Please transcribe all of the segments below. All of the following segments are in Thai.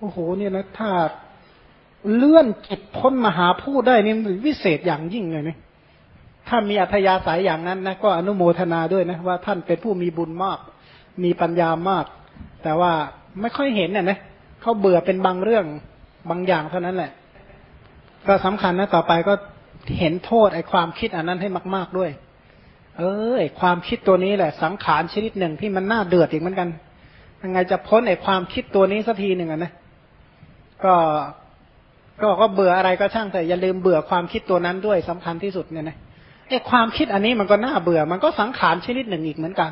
โอ้โหเนี่ยนะถ้าเลื่อนจิตพ้นมหาพูดได้นี่วิเศษอย่างยิ่งเลยนะถ้ามีอัธยาศัยอย่างนั้นนะก็อนุโมทนาด้วยนะว่าท่านเป็นผู้มีบุญมาก มีปัญญามาก แต่ว่าไม่ค่อยเห็นน่ะนะเขาเบื่อเป็นบางเรื่องบางอย่างเท่านั้นแหละ ก็สำคัญนะต่อไปก็เห็นโทษไอ้ความคิดอันนั้นให้มาก ๆด้วย เออไอ้ความคิดตัวนี้แหละ สังขารชนิดหนึ่งที่มันน่าเดือดอีกเหมือนกันยังไงจะพ้นไอ้ความคิดตัวนี้สักทีหนึ่งอะนะ ก็ก็ก็เบื่ออะไรก็ช่างแต่อย่าลืมเบื่อความคิดตัวนั้นด้วยสำคัญที่สุดเนี่ยนะไอ้ความคิดอันนี้มันก็น่าเบื่อ มันก็สังขารชนิดหนึ่งอีกเหมือนกัน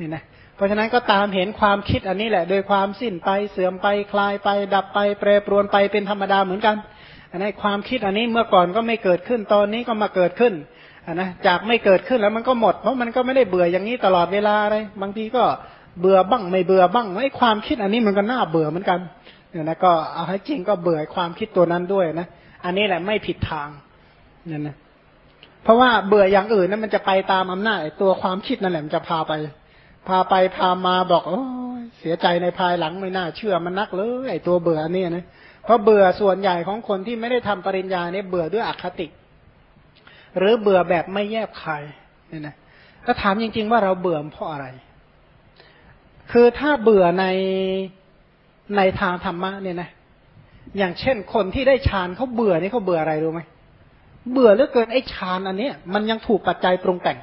นี่นะเพราะฉะนั้นก็ตามเห็นความคิดอันนี้แหละโดยความสิ้นไปเสื่อมไปคลายไป ดับไป แปรปรวนไปเป็นธรรมดาเหมือนกันอันนี้ความคิดอันนี้เมื่อก่อนก็ไม่เกิดขึ้นตอนนี้ก็มาเกิดขึ้นอันนะจากไม่เกิดขึ้นแล้วมันก็หมด เพราะมันก็ไม่ได้เบื่ออย่างนี้ตลอดเวลาอะไรบางทีก็เบื่อบ้างไม่เบื่อบ้างไอ้ความคิดอันนี้มันก็น่าเบื่อเหมือนกัน เนี่ยนะก็เอาให้จริงก็เบื่อความคิดตัวนั้นด้วยนะ อันนี้แหละไม่ผิดทางเนี่ยนะเพราะว่าเบื่ออย่างอื่นนั้นมันจะไปตามอำนาจตัวความคิดนั่นแหละมันจะพาไป พาไปพามาบอกโอ้เสียใจในภายหลังไม่น่าเชื่อมันนักเลยไอ้ตัวเบื่อนี่นะเพราะเบื่อส่วนใหญ่ของคนที่ไม่ได้ทำปริญญาเนี่ยเบื่อด้วยอคติ หรือเบื่อแบบไม่แยบคายเนี่ยนะถ้าถามจริง ๆ ว่าเราเบื่อเพราะอะไร คือถ้าเบื่อใน ในทางธรรมะเนี่ยนะ อย่างเช่นคนที่ได้ฌานเขาเบื่อนี่เขาเบื่ออะไรรู้ไหมเบื่อเหลือเกินไอ้ฌานอันเนี้ยมันยังถูกปัจจัยปรุงแต่ง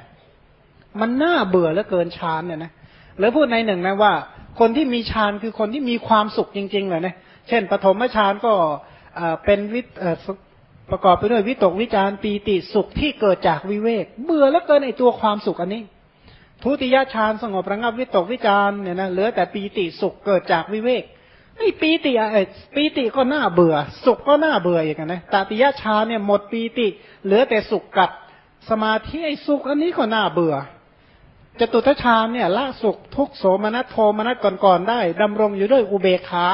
มันน่าเบื่อเหลือเกินฌานเนี่ยนะหรือพูดในหนึ่งนะว่า คนที่มีฌานคือคนที่มีความสุขจริงๆเลยนะเช่นปฐมฌานก็เป็นวิประกอบไปด้วยวิตกวิจารปีติสุขที่เกิดจากวิเวก เบื่อเหลือเกินไอ้ตัวความสุขอันนี้ ทุติยฌานสงบระงับวิตกวิจารเนี่ยนะเหลือแต่ปีติสุขเกิดจากวิเวก ไอ้ปีติอะไอ้ปีติก็น่าเบื่อ สุขก็น่าเบื่ออย่างนะตติยฌาเนี่ยหมดปีติ เหลือแต่สุขกับสมาธิไอ้สุขอันนี้ก็น่าเบื่อจตุทชาเนี่ยละสุขทุกโสมนัสโทมนัสก่อนๆได้ดำรงอยู่ด้วยอุเบกขา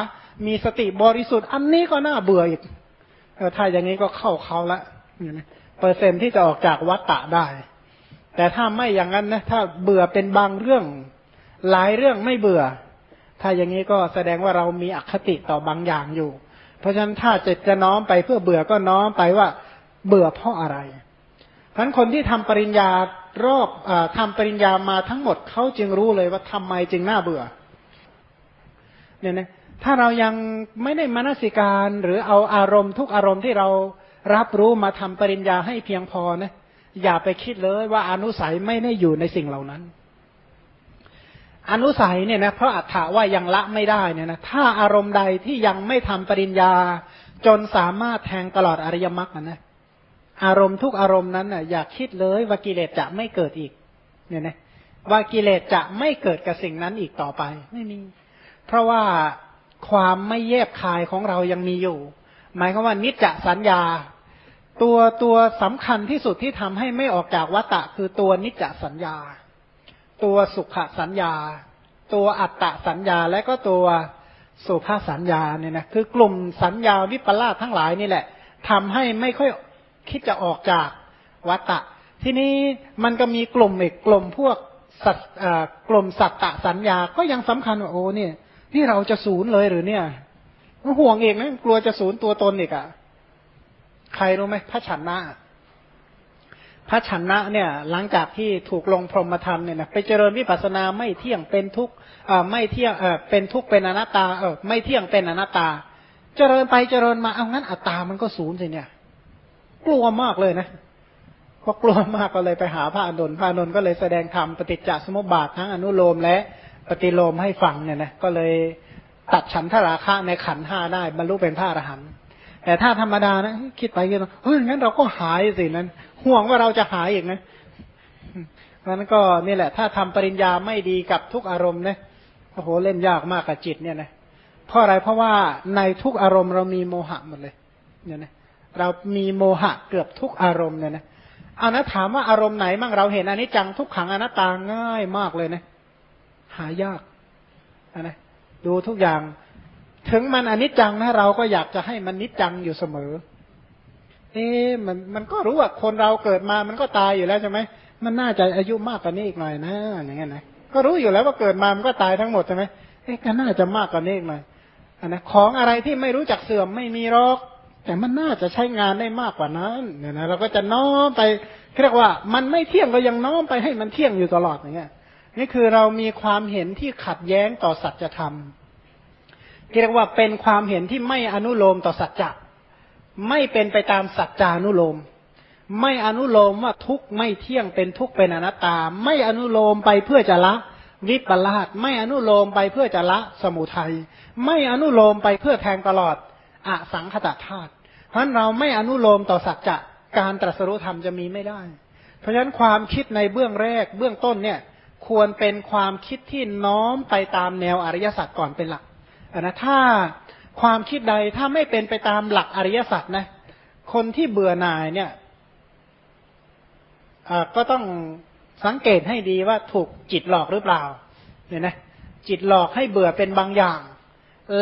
มีสติบริสุทธิ์ อันนี้ก็น่าเบื่ออีกถ้าอย่างนี้ก็เข้าเขาละเปอร์เซ็นที่จะออกจากวัตตะได้ แต่ถ้าไม่อย่างนั้นนะถ้าเบื่อเป็นบางเรื่อง หลายเรื่องไม่เบื่อ ถ้าอย่างนี้ก็แสดงว่าเรามีอคติต่อบางอย่างอยู่ เพราะฉะนั้นถ้าจะจะน้อมไปเพื่อเบื่อก็น้อมไปว่าเบื่อเพราะอะไรทั้นคนที่ทำปริญญารอบอทำปริญญามาทั้งหมดเขาจึงรู้เลยว่าทำไมจึงน่าเบื่อ เนี่ยนะถ้าเรายังไม่ได้มนสิการหรือเอาอารมณ์ทุกอารมณ์ที่เรารับรู้มาทำปริญญาให้เพียงพอนะอย่าไปคิดเลยว่าอนุสัยไม่ได้อยู่ในสิ่งเหล่านั้น อนุสัยเนี่ยนะเพราะอัฏฐาว่ายังละไม่ได้เนี่ยนะถ้าอารมณ์ใดที่ยังไม่ทำปริญญา จนสามารถแทงตลอดอริยมรรคนะอารมณ์ทุกอารมณ์นั้นน่ะอยากคิดเลยว่ากิเลสจะไม่เกิดอีก เนี่ยนะว่ากิเลสจะไม่เกิดกับสิ่งนั้นอีกต่อไป ไม่มี เพราะว่าความไม่แยบคายของเรายังมีอยู่ หมายความว่านิจจสัญญา ตัวตัวสำคัญที่สุดที่ทำให้ไม่ออกจากวัตตะคือตัวนิจจสัญญา ตัวสุขสัญญา ตัวอัตตสัญญาและก็ตัวสุภาสัญญาเนี่ยนะคือกลุ่มสัญญาวิปลาสทั้งหลายนี่แหละทำให้ไม่ค่อยคิดจะออกจากวัตตะ ทีนี้มันก็มีกลุ่มอีกกลุ่มพวกสัตกลุ่มสัตตสัญญาก็ยังสำคัญว่าโอ้เนี่ยนี่เราจะศูนย์เลยหรือเนี่ยห่วงเองนะกลัวจะศูนย์ตัวตนอีกอะ่ะ ใครรู้ไหมพระฉันนะ พระชนะเนี่ยหลังจากที่ถูกลงพรหมธรรมเนี่ยนะไปเจริญวิปัสนาไม่เที่ยงเป็นทุกข์ไม่เที่ยงเออเป็นทุกข์เป็นอนัตตาเออไม่เที่ยงเป็นอนัตตา เจริญไปเจริญมาเอางั้นอัตตามันก็ศูนย์สิเนี่ย กลัวมากเลยนะพอกลัวมากก็เลยไปหาพระอนุนพระอนุนก็เลยแสดงธรรมปฏิจจสมุปบาททั้งอนุโลมและปฏิโลมให้ฟังเนี่ยนะก็เลยตัดฉันทราคะในขันห้าได้บรรลุเป็นพระอรหันต์ แต่ถ้าธรรมดานะคิดไปกันเฮ้ยงั้นเราก็หายสินั้น ห่วงว่าเราจะหายอีกนะนั้นก็นี่แหละ ถ้าทำปริญญาไม่ดีกับทุกอารมณ์นะโอ้โหเล่นยากมากกับจิตเนี่ยนะเพราะอะไรเพราะว่าในทุกอารมณ์เรามีโมหะหมดเลย เนี่ยนะเรามีโมหะเกือบทุกอารมณ์เนี่ยนะเอานะถามว่าอารมณ์ไหนบ้างเราเห็นอันนี้จังทุกขังอนัตตาง่ายมากเลยนะ หายากนะดูทุกอย่าง ถึงมันอนิจจังนะเราก็อยากจะให้มันนิจจังอยู่เสมอ เอ๊ะมันมันก็รู้ว่าคนเราเกิดมามันก็ตายอยู่แล้วใช่ไหมมันน่าจะอายุมากกว่านี้อีกหน่อยนะ อย่างเงี้ยนะก็รู้อยู่แล้วว่าเกิดมามันก็ตายทั้งหมดใช่ไหมเอ๊ะก็น่าจะมากกว่านี้อีกหน่อยอันนะของอะไรที่ไม่รู้จักเสื่อมไม่มีหรอกแต่มันน่าจะใช้งานได้มากกว่านั้นเนี่ยนะเราก็จะน้อมไปเรียกว่า มันไม่เที่ยงเรายังน้อมไปให้มันเที่ยงอยู่ตลอดอย่างเงี้ยนี่คือเรามีความเห็นที่ขัดแย้งต่อสัจธรรม เรียกว่าเป็นความเห็นที่ไม่อนุโลมต่อสัจจะไม่เป็นไปตามสัจจานุโลม ไม่อนุโลมว่าทุกข์ไม่เที่ยงเป็นทุกข์เป็นอนัตตา ไม่อนุโลมไปเพื่อจะละวิปลาสไม่อนุโลมไปเพื่อจะละสมุทัยไม่อนุโลมไปเพื่อแทงตลอดอสังขตธาตุเพราะเราไม่อนุโลมต่อสัจจะการตรัสรู้ธรรมจะมีไม่ได้ เพราะฉะนั้นความคิดในเบื้องแรกเบื้องต้นเนี่ย ควรเป็นความคิดที่น้อมไปตามแนวอริยสัจก่อนเป็นหลัก นะถ้าความคิดใดถ้าไม่เป็นไปตามหลักอริยสัจนะ คนที่เบื่อหน่ายเนี่ยก็ต้องสังเกตให้ดีว่าถูกจิตหลอกหรือเปล่าเนี่ยนะจิตหลอกให้เบื่อเป็นบางอย่าง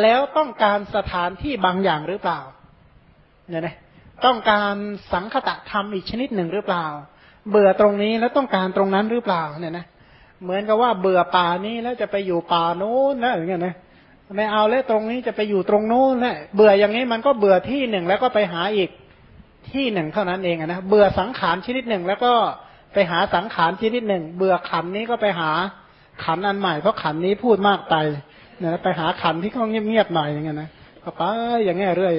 แล้วต้องการสถานที่บางอย่างหรือเปล่าเนี่ยนะต้องการสังคตะธรรมอีกชนิดหนึ่งหรือเปล่า เบื่อตรงนี้แล้วต้องการตรงนั้นหรือเปล่าเนี่ยนะเหมือนกับว่าเบื่อป่านี้แล้วจะไปอยู่ป่าโน้นนะอย่างเงี้ยนะ ไม่เอาแล้วตรงนี้จะไปอยู่ตรงโน้นแหละเบื่ออย่างนี้มันก็เบื่อที่หนึ่งแล้วก็ไปหาอีกที่หนึ่งเท่านั้นเองนะเบื่อสังขารชนิดหนึ่ง แล้วก็ไปหาสังขารชนิดหนึ่ง เบื่อขันนี้ก็ไปหาขันอันใหม่เพราะขันนี้พูดมากไปเนี่ยไปหาขันที่เขาเงียบๆหน่อยอย่างเงี้ยนะก็ไปอย่างเงี้ยเรื่อย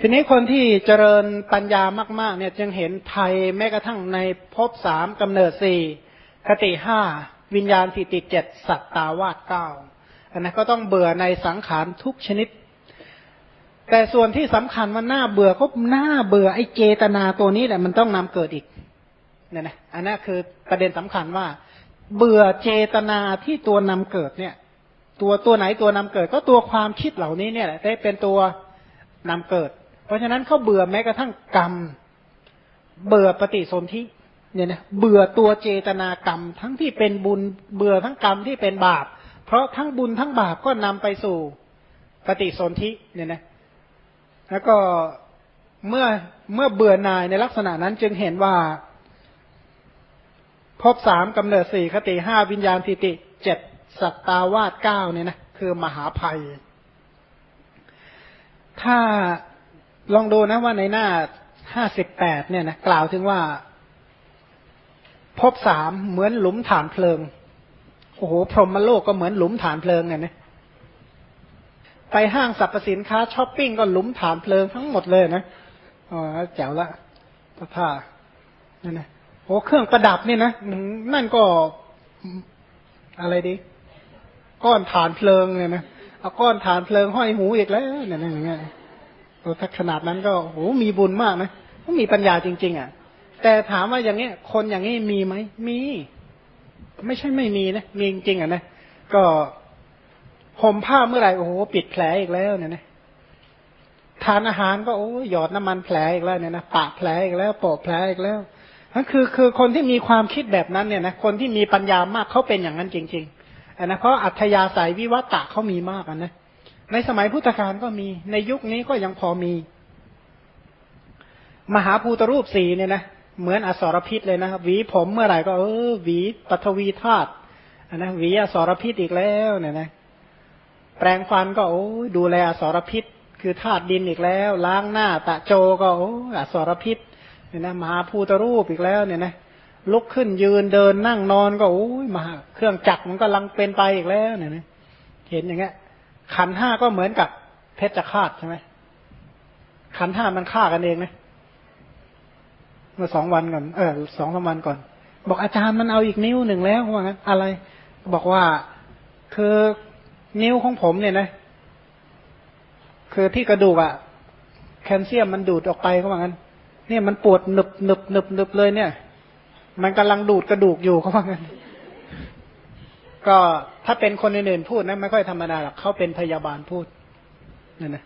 ทีนี้คนที่เจริญปัญญามาก ๆ เนี่ยจึงเห็นไทยแม้กระทั่งในภพสามกำเนิดสี่ คติห้าวิญญาณสิติเจ็ดสัตตาวาสเก้าอันนั้นก็ต้องเบื่อในสังขารทุกชนิด แต่ส่วนที่สำคัญมันน่าเบื่อก็น่าเบื่อไอ้เจตนาตัวนี้แหละมันต้องนำเกิดอีกเนี่ยนะอันนั้นคือประเด็นสำคัญว่า เบื่อเจตนาที่ตัวนำเกิดเนี่ย ตัวตัวไหนตัวนำเกิด ก็ตัวความคิดเหล่านี้เนี่ยแหละได้เป็นตัวนำเกิด เพราะฉะนั้นเขาเบื่อแม้กระทั่งกรรม เบื่อปฏิสนธิ เนี่ยนะเบื่อตัวเจตนากรรม ทั้งที่เป็นบุญเบื่อทั้งกรรมที่เป็นบาป เพราะทั้งบุญทั้งบาปก็นำไปสู่ปฏิสนธิเนี่ยนะแล้วก็เมื่อเมื่อเบื่อหน่ายในลักษณะนั้นจึงเห็นว่าพบสามกำเนิดสี่คติห้าวิญญาณทิติเจ็ดสัตตาวาสเก้าเนี่ยนะคือมหาภัย ถ้าลองดูนะว่าในหน้าห้าสิบแปดเนี่ยนะกล่าวถึงว่า พบสามเหมือนหลุมฐานเพลิง โอ้โห พรหมโลกก็เหมือนหลุมฐานเพลิงไงนะไปห้างสรรพสินค้าช้อปปิ้งก็หลุมฐานเพลิงทั้งหมดเลยนะอ๋อแจ๋วละผ้านั่นนะโอ้เครื่องประดับนี่นะนั่นก็อะไรดี ก้อนฐานเพลิงเนี่ยนะเอาก้อนฐานเพลิงห้อยหูอีกแล้วเนี่ยอย่างเงี้ยถ้าขนาดนั้นก็โหมีบุญมากนะมีปัญญาจริง ๆ อะ แต่ถามว่าอย่างนี้คนอย่างนี้มีไหมมี ไม่ใช่ไม่มีนะมีจริงๆอะนะก็ห่มผ้าเมื่อไหร่โอ้โหปิดแผลอีกแล้วเนี่ยนะทานอาหารก็โอ้หยอดน้ำมันแผลอีกแล้วเนี่ยนะปะแผลอีกแล้วโปะแผลอีกแล้วนั่นคือคือคนที่มีความคิดแบบนั้นเนี่ยนะคนที่มีปัญญามากเขาเป็นอย่างนั้นจริงๆอันนะเพราะอัธยาศัยวิวัตะเขามีมากอันนะในสมัยพุทธกาลก็มีในยุคนี้ก็ยังพอมี มหาภูตรูปสีเนี่ยนะ เหมือนอสรพิษเลยนะครับหวีผมเมื่อไหร่ก็เออหวีปฐวีธาตุนนะหวีอสรพิษอีกแล้วเนี่ยนะ แปรงฟันก็โอ้ดูแลอสรพิษ คือธาตุดินอีกแล้ว ล้างหน้า ตะโจก็โอ้อสรพิษเนี่ยนะมหาภูตรูปอีกแล้วเนี่ยนะลุกขึ้นยืนเดินนั่งนอนก็โอ้ยมาเครื่องจักรมันก็ลังเป็นไปอีกแล้วเนี่ยนะเห็นอย่างเงี้ย ขันห้าก็เหมือนกับเพชรจะคาดใช่ไหมขันห้ามันฆ่ากันเองนะ เมื่อสองวันก่อน เออสองสาวันก่อน บอกอาจารย์มันเอาอีกนิ้วหนึ่งแล้วว่างั้นอะไร บอกว่าคือนิ้วของผมเนี่ยนะ คือที่กระดูกอะแคลเซียมมันดูดออกไปเขาว่างั้น เนี่ยมันปวดหนึบหนึบหนึบหนึบเลยเนี่ย มันกำลังดูดกระดูกอยู่เขาว่างั้น ก็ถ้าเป็นคนอื่นๆพูดนะไม่ค่อยธรรมดาหรอกเขาเป็นพยาบาลพูดนั่นนะ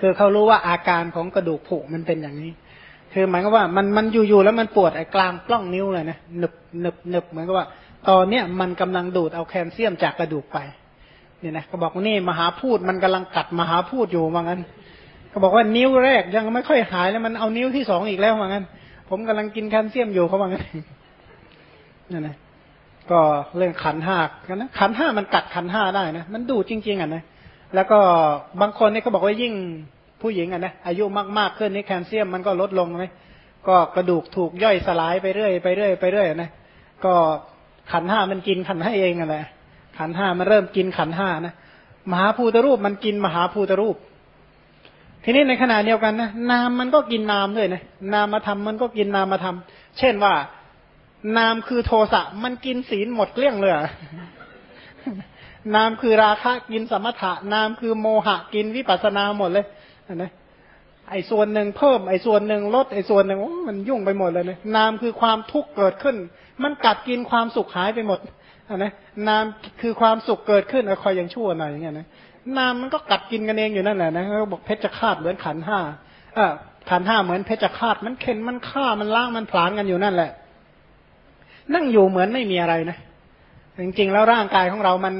คือเขารู้ว่าอาการของกระดูกผุมันเป็นอย่างนี้ คือหมายก็ว่ามันมันอยู่ๆแล้วมันปวดไอ้กลางปล้องนิ้วเลยนะหนึบหนึบหนึบเหมือนกับว่าตอนเนี้ยมันกำลังดูดเอาแคลเซียมจากกระดูกไปเนี่ยนะก็บอกว่านี่มหาพูดมันกำลังกัดมหาพูดอยู่ว่างั้นเขาบอกว่านิ้วแรกยังไม่ค่อยหายแล้วมันเอานิ้วที่สองอีกแล้วว่างั้น ผมกำลังกินแคลเซียมอยู่เขาว่างั้นนั่นนะก็เรื่องขันห้ากันนะขันห้ามันกัดขันห้าได้นะมันดูดจริง ๆอะนะแล้วก็บางคนเนี่ยเขาบอกว่ายิ่ง ผู้หญิงอะนะอายุมากๆขึ้นนี่แคลเซียมมันก็ลดลงไหมก็กระดูกถูกย่อยสลายไปเรื่อยไปเรื่อยไปเรื่อยนะก็ขันห้ามันกินขันห้าเองอะแหละขันห้ามันเริ่มกินขันห้านะมหาภูตรูปมันกินมหาภูตรูป ทีนี้ในขณะเดียวกันนะนามมันก็กินนามด้วยนะนามมาทำมันก็กินนามมาทำเช่นว่านามคือโทสะมันกินศีลหมดเกลี้ยงเลยนามคือราคะกินสมถะ นามคือโมหะกินวิปัสนาหมดเลย นะไอ้ส่วนหนึ่งเพิ่มไอ้ส่วนหนึ่งลดไอ้ส่วนหนึ่งมันยุ่งไปหมดเลยเนะนามคือความทุกข์เกิดขึ้น มันกัดกินความสุขหายไปหมดนะนามคือความสุขเกิดขึ้นคอยยังชั่วหน่อยอย่างเงี้ยนะนามมันก็กัดกินกันเองอยู่นั่นแหละนะเขาบอกเพชฌฆาตเหมือนขันห้าเออขันห้าเหมือนเพชฌฆาตมันเข็นมันฆ่ามันล้างมันผลาญกันอยู่นั่นแหละ นั่งอยู่เหมือนไม่มีอะไรนะจริงๆแล้วร่างกายของเรามัน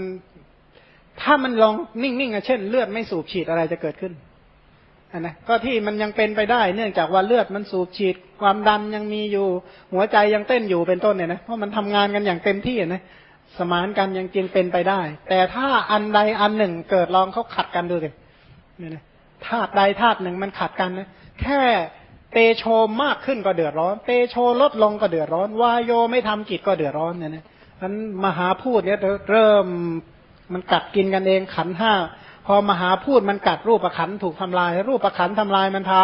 ถ้ามันลองนิ่งๆเช่น เลือดไม่สูบฉีดอะไรจะเกิดขึ้น นนะก็ที่มันยังเป็นไปได้ เนื่องจากว่าเลือดมันสูบฉีด ความดันยังมีอยู่ หัวใจยังเต้นอยู่เป็นต้นเนี่ยนะเพราะมันทำงานกันอย่างเต็มที่นะสมานกันยังจึงเป็นไปได้ แต่ถ้าอันใดอันหนึ่งเกิดลองเขาขัดกันดูสิเนี่ยนะธาตุใดธาตุหนึ่งมันขัดกันนะแค่เตโชมากขึ้นก็เดือดร้อน เตโชลดลงก็เดือดร้อนวายโยไม่ทำจิตก็เดือดร้อนเนี่ยนะนั้นมหาพูดเนี่ยเริ่มมันกัดกินกันเองขันห้า พอมหาพูดมันกัดรูปประขันถูกทำลาย รูปประขันทำลายมันพา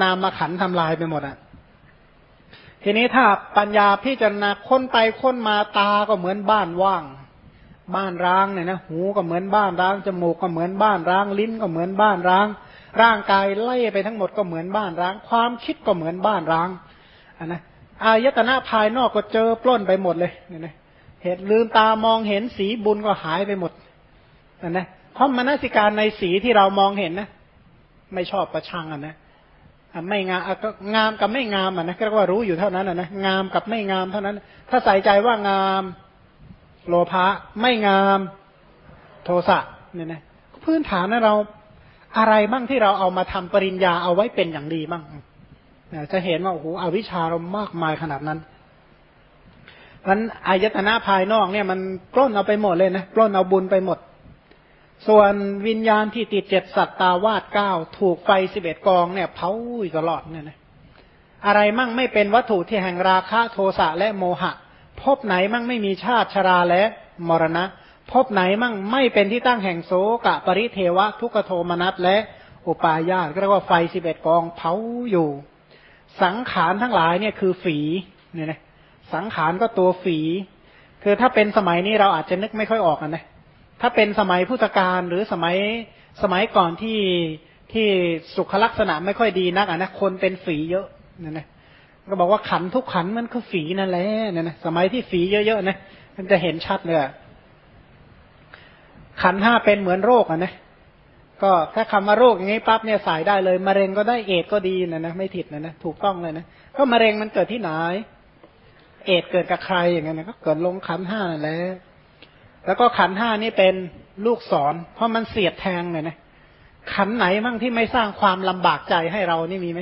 นามขันทำลายไปหมดอะ ทีนี้ถ้าปัญญาพิจารณาค้นไปค้นมาตาก็เหมือนบ้านว่าง บ้านร้างเนี่ยนะหูก็เหมือนบ้านร้างจมูกก็เหมือนบ้านร้าง ลิ้นก็เหมือนบ้านร้าง ร่างกายไล่ไปทั้งหมดก็เหมือนบ้านร้าง ความคิดก็เหมือนบ้านร้างอันนะอายตนะภายนอกก็เจอปล้นไปหมดเลยเนี่ยนะเหตุลืมตามองเห็นสีบุญก็หายไปหมดอันนะ เพราะมนสิการในสีที่เรามองเห็นนะ ไม่ชอบประชังอะนะไม่งามงามกับไม่งามอะนะก็ว่ารู้อยู่เท่านั้นอะนะงามกับไม่งามเท่านั้น ถ้าใส่ใจว่างามโลภะไม่งามโทสะเนี่ยนะพื้นฐานนะเราอะไรบ้างที่เราเอามาทำปริญญาเอาไว้เป็นอย่างดีบ้างจะเห็นว่าโอ้โหอวิชาเรามากมายขนาดนั้นนั้นอายตนะภายนอกเนี่ยมันปล้นเอาไปหมดเลยนะปล้นเอาบุญไปหมด ส่วนวิญญาณที่ติดเจ็ดสัตตาวาดเก้าถูกไฟสิบเอ็ดกองเนี่ยเผาตลอดเนี่ยนะอะไรมั่งไม่เป็นวัตถุที่แห่งราคะโทสะและโมหะ พบไหนมั่งไม่มีชาติชราและมรณะ พบไหนมั่งไม่เป็นที่ตั้งแห่งโสกะปริเทวะ ทุกโทมนัสและอุปาญาตก็เรียกว่าไฟสิบเอ็ดกองเผาอยู่ สังขารทั้งหลายเนี่ยคือฝีเนี่ยนะสังขารก็ตัวฝี คือถ้าเป็นสมัยนี้เราอาจจะนึกไม่ค่อยออกนะ ถ้าเป็นสมัยพุทธกาลหรือสมัยสมัยก่อนที่ที่สุขลักษณะไม่ค่อยดีนักอะนะคนเป็นฝีเยอะเนี่ยนะก็บอกว่าขันทุกขันมันคือฝีนั่นแหละเนี่ยนะสมัยที่ฝีเยอะๆนะมันจะเห็นชัดเลยขันห้าเป็นเหมือนโรคอะนะก็ถ้าคำว่าโรคอย่างนี้ปั๊บเนี่ยสายได้เลยมะเร็งก็ได้เอดก็ดีนะนะไม่ผิดนะนะถูกต้องเลยนะก็มะเร็งมันเกิดที่ไหน เอดเกิดกับใครอย่างเงี้ยนะก็เกิดลงขันห้านั่นแหละ แล้วก็ขันห้านี่เป็นลูกศร เพราะมันเสียดแทงเลยนะ ขันไหนมั่งที่ไม่สร้างความลำบากใจให้เรานี่มีไหม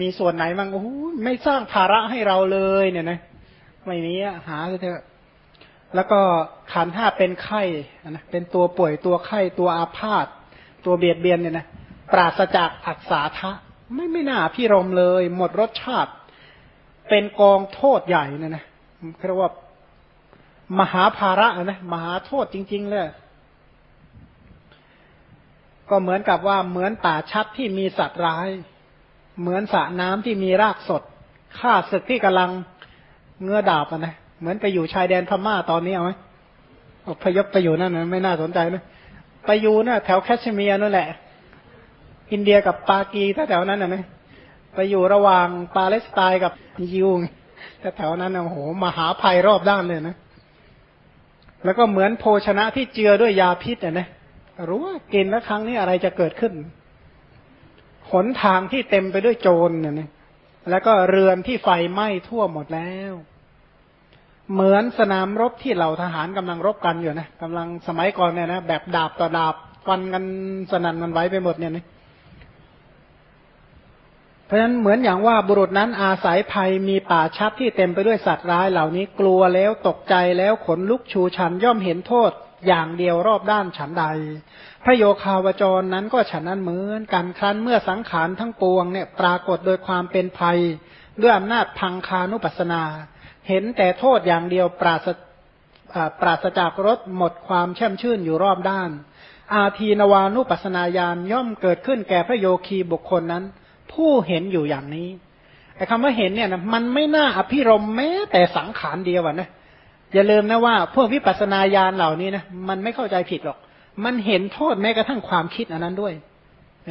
มีส่วนไหนมั่งโอ้โหไม่สร้างภาระให้เราเลยเนี่ยนะไม่มีหาเถอะแล้วก็ขันห้าเป็นไข้นะเป็นตัวป่วยตัวไข้ตัวอาพาธตัวเบียดเบียนเนี่ยนะปราศจากอักษาทะ ไม่ไม่น่าพี่รมเลย หมดรสชาติ เป็นกองโทษใหญ่นะนะเรียกว่า มหาภาระนะมหาโทษจริง ๆ เลย ก็เหมือนกับว่าเหมือนป่าชัดที่มีสัตว์ร้าย เหมือนสระน้ำที่มีรากสดข้าศึกที่กำลังเงื้อดาบนะ เหมือนไปอยู่ชายแดนพม่าตอนนี้เอาไหมอพยพไปอยู่นั่นนะไม่น่าสนใจนะไปอยู่นะ่ะแถวแคชเมียร์นั่นแหละ อินเดียกับปากีถ้าแถวนั้นนะนะไปอยู่ระหว่างปาเลสไตน์กับยิวแต่แถวนั้นโอ้โหมหาภัยรอบด้านเลยนะ แล้วก็เหมือนโภชนะที่เจือด้วยยาพิษอะนะรู้ว่ากินแล้วครั้งนี้อะไรจะเกิดขึ้นหนทางที่เต็มไปด้วยโจรเนี่ยนะแล้วก็เรือนที่ไฟไหม้ทั่วหมดแล้ว เหมือนสนามรบที่เหล่าทหารกำลังรบกันอยู่นะกำลังสมัยก่อนเนี่ยนะแบบดาบต่อดาบฟันกันสนั่นมันไว้ไปหมดเนี่ยนะ เพราะฉะนั้นเหมือนอย่างว่าบุรุษนั้นอาศัยภัยมีป่าชัดที่เต็มไปด้วยสัตว์ร้ายเหล่านี้กลัวแล้วตกใจแล้วขนลุกชูชันย่อมเห็นโทษอย่างเดียวรอบด้านฉันใด พระโยคาวจรนั้นก็ฉันนั้นเหมือนกันครั้นเมื่อสังขารทั้งปวงเนี่ยปรากฏโดยความเป็นภัย ด้วยอำนาจพังคานุปัสนา เห็นแต่โทษอย่างเดียวปราศปราศจากรถหมดความแช่มชื่นอยู่รอบด้าน อาทีนวานุปัสนาญาณย่อมเกิดขึ้นแก่พระโยคีบุคคลนั้น ผู้เห็นอยู่อย่างนี้ไอ้คำว่าเห็นเนี่ยนะมันไม่น่าอภิรมแม้แต่สังขารเดียวนะอย่าลืมนะว่า พวกวิปัสสนาญาณเหล่านี้นะมันไม่เข้าใจผิดหรอก มันเห็นโทษแม้กระทั่งความคิดอันนั้นด้วย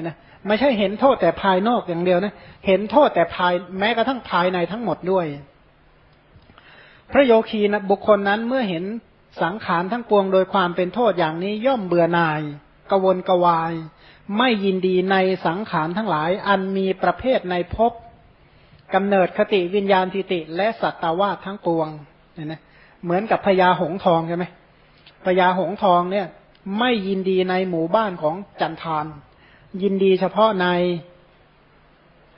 นะไม่ใช่เห็นโทษแต่ภายนอกอย่างเดียวนะเห็นโทษแต่ภายแม้กระทั่งภายในทั้งหมดด้วย พระโยคีนะบุคคลนั้นเมื่อเห็นสังขารทั้งปวงโดยความเป็นโทษอย่างนี้ย่อมเบื่อหน่ายกวนกวาย ไม่ยินดีในสังขารทั้งหลาย อันมีประเภทในภพกำเนิดคติวิญญาณทิติ และสัตตาวาทั้งปวงเนี่ยนะเหมือนกับพญาหงทองใช่ไหมพญาหงทองเนี่ย ไม่ยินดีในหมู่บ้านของจันทาน ยินดีเฉพาะใน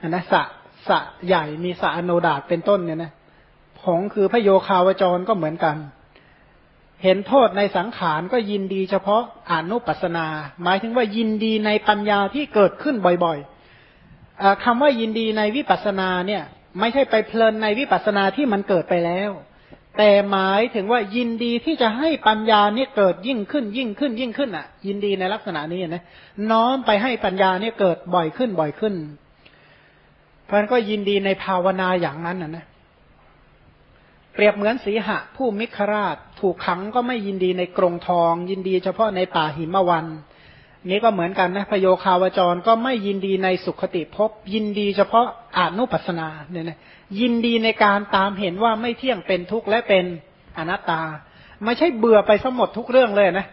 อนนะสะสะใหญ่มีสะอโนดาตเป็นต้นเนี่ยนะหงคือพระโยคาวจรก็เหมือนกัน เห็นโทษในสังขารก็ยินดีเฉพาะอนุปัสนา หมายถึงว่ายินดีในปัญญาที่เกิดขึ้นบ่อยๆคำว่ายินดีในวิปัสนาเนี่ย ไม่ใช่ไปเพลินในวิปัสนาที่มันเกิดไปแล้ว แต่หมายถึงว่ายินดีที่จะให้ปัญญาเนี่ยเกิดยิ่งขึ้นยิ่งขึ้นยิ่งขึ้นอะ ยินดีในลักษณะนี้นะน้อมไปให้ปัญญาเนี่ยเกิดบ่อยขึ้นบ่อยขึ้น เพราะนั้นก็ยินดีในภาวนาอย่างนั้นนะนะ เปรียบเหมือนสีหะ ผู้มิคราช ถูกขังก็ไม่ยินดีในกรงทอง ยินดีเฉพาะในป่าหิมะวันนี้ก็เหมือนกันนะพโยคาวจรก็ไม่ยินดีในสุขติภพยินดีเฉพาะอนุปัสนาเนี่ยนะยินดีในการตามเห็นว่าไม่เที่ยงเป็นทุกข์และเป็นอนัตตา ไม่ใช่เบื่อไปสมหมดทุกเรื่องเลยนะ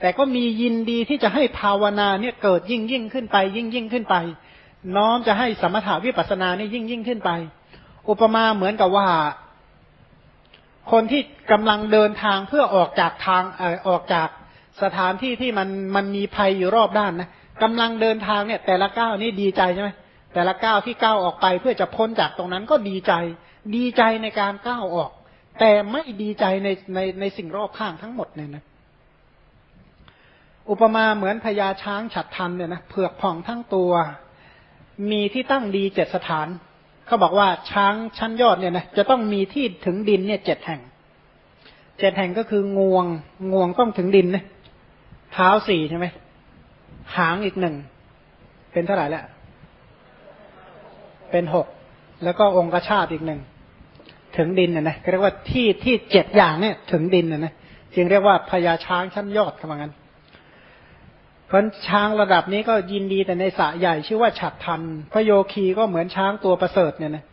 แต่ก็มียินดีที่จะให้ภาวนาเนี่ยเกิดยิ่งยิ่งขึ้นไป ยิ่งยิ่งขึ้นไป น้อมจะให้สมถาวิปัสสนาเนี่ยยิ่งยิ่งขึ้นไป อุปมาเหมือนกับว่า คนที่กำลังเดินทางเพื่อออกจากทางออออกจากสถานที่ที่มันมันมีภัยอยู่รอบด้านนะกำลังเดินทางเนี่ย แต่ละก้าวนี่ดีใจใช่ไหมแต่ละก้าวที่ก้าวออกไปเพื่อจะพ้นจากตรงนั้นก็ดีใจ ดีใจในการก้าวออก แต่ไม่ดีใจในในในสิ่งรอบข้างทั้งหมดเนี่ยนะอุปมาเหมือนพญาช้างฉัดทันเนี่ยนะเผือกผ่องทั้งตัว มีที่ตั้งดีเจ็ดสถาน เขาบอกว่าช้างชั้นยอดเนี่ยนะจะต้องมีที่ถึงดินเนี่ยเจ็ดแห่งเจ็ดแห่งก็คืองวงงวงต้องถึงดินนะเท้าสี่ใช่ไหมหางอีกหนึ่งเป็นเท่าไหร่แล้วเป็นหกแล้วก็องค์ชาติอีกหนึ่งถึงดินนะนะเรียกว่าที่ที่เจ็ดอย่างเนี่ย ถึงดินนะนะจึงเรียกว่าพญาช้างชั้นยอดคำว่างั้น เพราะช้างระดับนี้ก็ยินดีแต่ในสระใหญ่ชื่อว่าฉัดทัน พระโยคีก็เหมือนช้างตัวประเสริฐเนี่ยนะ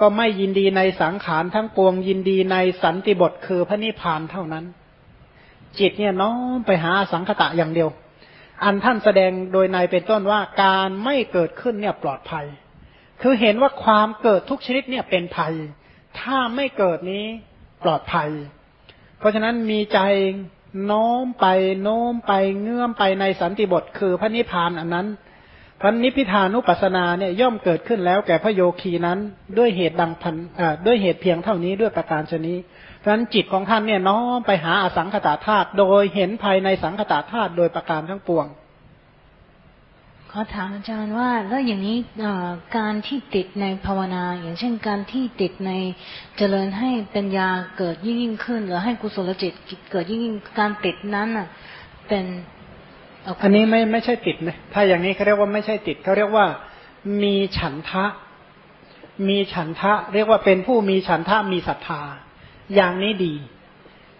ก็ไม่ยินดีในสังขารทั้งปวงยินดีในสันติบทคือพระนิพพานเท่านั้น จิตเนี่ยน้อมไปหาสังคตะอย่างเดียว อันท่านแสดงโดยในเป็นต้นว่าการไม่เกิดขึ้นเนี่ยปลอดภัย คือเห็นว่าความเกิดทุกชนิดเนี่ยเป็นภัย ถ้าไม่เกิดนี้ปลอดภัย เพราะฉะนั้นมีใจ โน้มไปโน้มไปเงื่อมไปในสันติบทคือพระนิพพานอันนั้นพระนิพิทานุปัสสนาเนี่ยย่อมเกิดขึ้นแล้วแก่พระโยคีนั้นด้วยเหตุดังพันด้วยเหตุเพียงเท่านี้ด้วยประการชนี้เพราะนั้นจิตของท่านเนี่ยน้อมไปหาอสังขตาธาตุโดยเห็นภายในสังขตาธาตุโดยประการทั้งปวง ขอถามอาจารย์ว่าแล้วอย่างนี้การที่ติดในภาวนา อย่างเช่นการที่ติดในเจริญให้ปัญญาเกิดยิ่งยิ่งขึ้น หรือให้กุศลจิตเกิดยิ่งยิ่งการติดนั้นอะ เป็นอันนี้ไม่ไม่ใช่ติดนะถ้าอย่างนี้เขาเรียกว่าไม่ใช่ติดเขาเรียกว่า มีฉันทะ มีฉันทะ เรียกว่าเป็นผู้มีฉันทะมีศรัทธา อย่างนี้ดี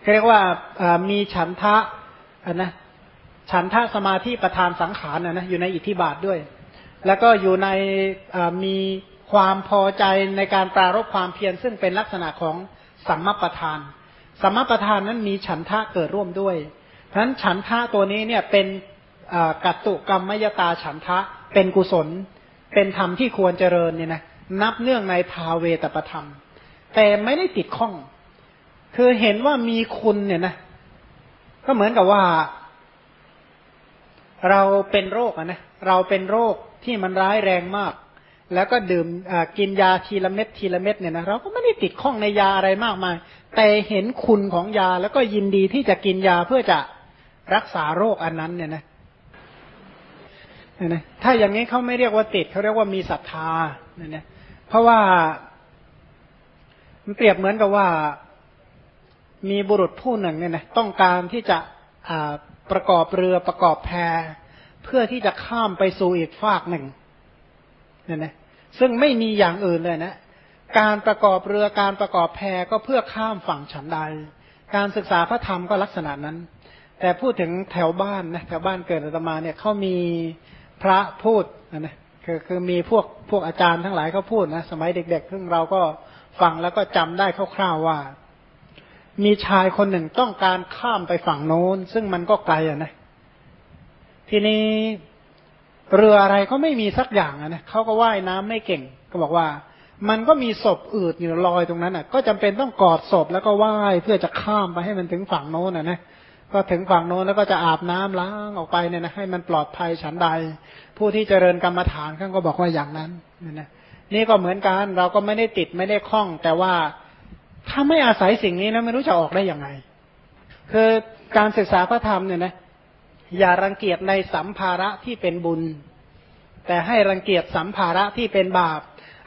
เขาเรียกว่ามีฉันทะอันนะ ฉันทะสมาธิประธานสังขารนะนะอยู่ในอิทธิบาทด้วย แล้วก็อยู่ในมีความพอใจในการปรารบความเพียรซึ่งเป็นลักษณะของสัมมาประธานสัมมาประธานนั้นมีฉันทะเกิดร่วมด้วยเพราะฉะนั้นฉันทะตัวนี้เนี่ยเป็นกัตตุกรรมมยตาฉันทะเป็นกุศล เป็นธรรมที่ควรเจริญเนี่ยนะนับเนื่องในภาเวตประธรรม แต่ไม่ได้ติดข้อง คือเห็นว่ามีคุณเนี่ยนะก็เหมือนกับว่า เราเป็นโรคอะนะเราเป็นโรคที่มันร้ายแรงมาก แล้วก็ดื่มกินยาทีละเม็ดทีละเม็ดเนี่ยนะเราก็ไม่ได้ติดข้องในยาอะไรมากมาย แต่เห็นคุณของยาแล้วก็ยินดีที่จะกินยาเพื่อจะรักษาโรคอันนั้นเนี่ยนะเนี่ยนะถ้าอย่างนี้เขาไม่เรียกว่าติดเขาเรียกว่ามีศรัทธาเนี่ยนะเพราะว่ามันเปรียบเหมือนกับว่า มีบุรุษผู้หนึ่งเนี่ยนะต้องการที่จะ ประกอบเรือประกอบแพเพื่อที่จะข้ามไปสู่อีกฝากหนึ่งเนี่ยนะซึ่งไม่มีอย่างอื่นเลยนะ การประกอบเรือการประกอบแพก็เพื่อข้ามฝั่งฉันใด การศึกษาพระธรรมก็ลักษณะนั้น แต่พูดถึงแถวบ้านนะแถวบ้านเกิดอาตมาเนี่ยเขามีพระพูดนะคือคือมีพวกพวกอาจารย์ทั้งหลายเขาพูดนะสมัยเด็กๆซึ่งเราก็ฟังแล้วก็จำได้คร่าวๆว่า มีชายคนหนึ่งต้องการข้ามไปฝั่งโน้น ซึ่งมันก็ไกลอะนะ ทีนี้เรืออะไรก็ไม่มีสักอย่างนะเขาก็ว่ายน้ำไม่เก่ง ก็บอกว่า มันก็มีศพอืดอยู่ลอยตรงนั้นอะ ก็จำเป็นต้องกอดศพแล้วก็ว่ายเพื่อจะข้ามไปให้มันถึงฝั่งโน้นอะนะก็ถึงฝั่งโน้นแล้วก็จะอาบน้ำล้างออกไปเนี่ยนะให้มันปลอดภัยฉันใด ผู้ที่เจริญกรรมฐานข้างก็บอกว่าอย่างนั้นนี่นะนี่ก็เหมือนกันเราก็ไม่ได้ติดไม่ได้คล้อง แต่ว่า ถ้าไม่อาศัยสิ่งนี้นะไม่รู้จะออกได้ยังไง คือการศึกษาพระธรรมเนี่ยนะอย่ารังเกียจในสัมภาระที่เป็นบุญ แต่ให้รังเกียจสัมภาระที่เป็นบาป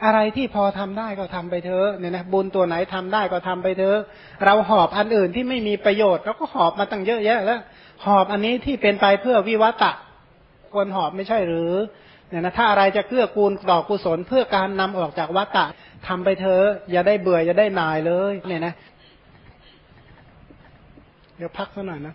อะไรที่พอทำได้ก็ทำไปเถอะเนี่ยนะบุญตัวไหนทำได้ก็ทำไปเถอะเราหอบอันอื่นที่ไม่มีประโยชน์เราก็หอบมาตั้งเยอะแยะแล้วหอบอันนี้ที่เป็นไปเพื่อวิวัตะควรหอบไม่ใช่หรือ เนี่ยนะถ้าอะไรจะเกื้อกูลต่อกุศลเพื่อการนำออกจากวัฏฏะทำไปเถอะอย่าได้เบื่ออย่าได้นายเลย เนี่ยนะ เดี๋ยวพักสักหน่อยนะ